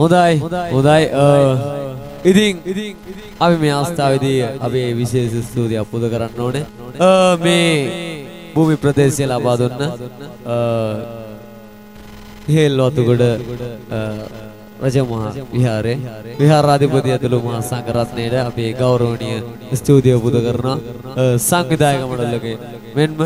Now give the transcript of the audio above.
හොඳයි. හොඳයි. ඉතින් අපි මේ අවස්ථාවේදී අපේ විශේෂ ස්තුතියක් පුද කරන්න ඕනේ. මේ භූමි ප්‍රදේශය ලබා දුන්න හේල් වතුගොඩ රජමහා විහාරේ විහාරාධිපති ඇතුළු මහා සංඝරත්නයට අපේ ගෞරවනීය ස්තුතිය පුද කරනවා. සංවිධායක මණ්ඩලයේ මෙන්ම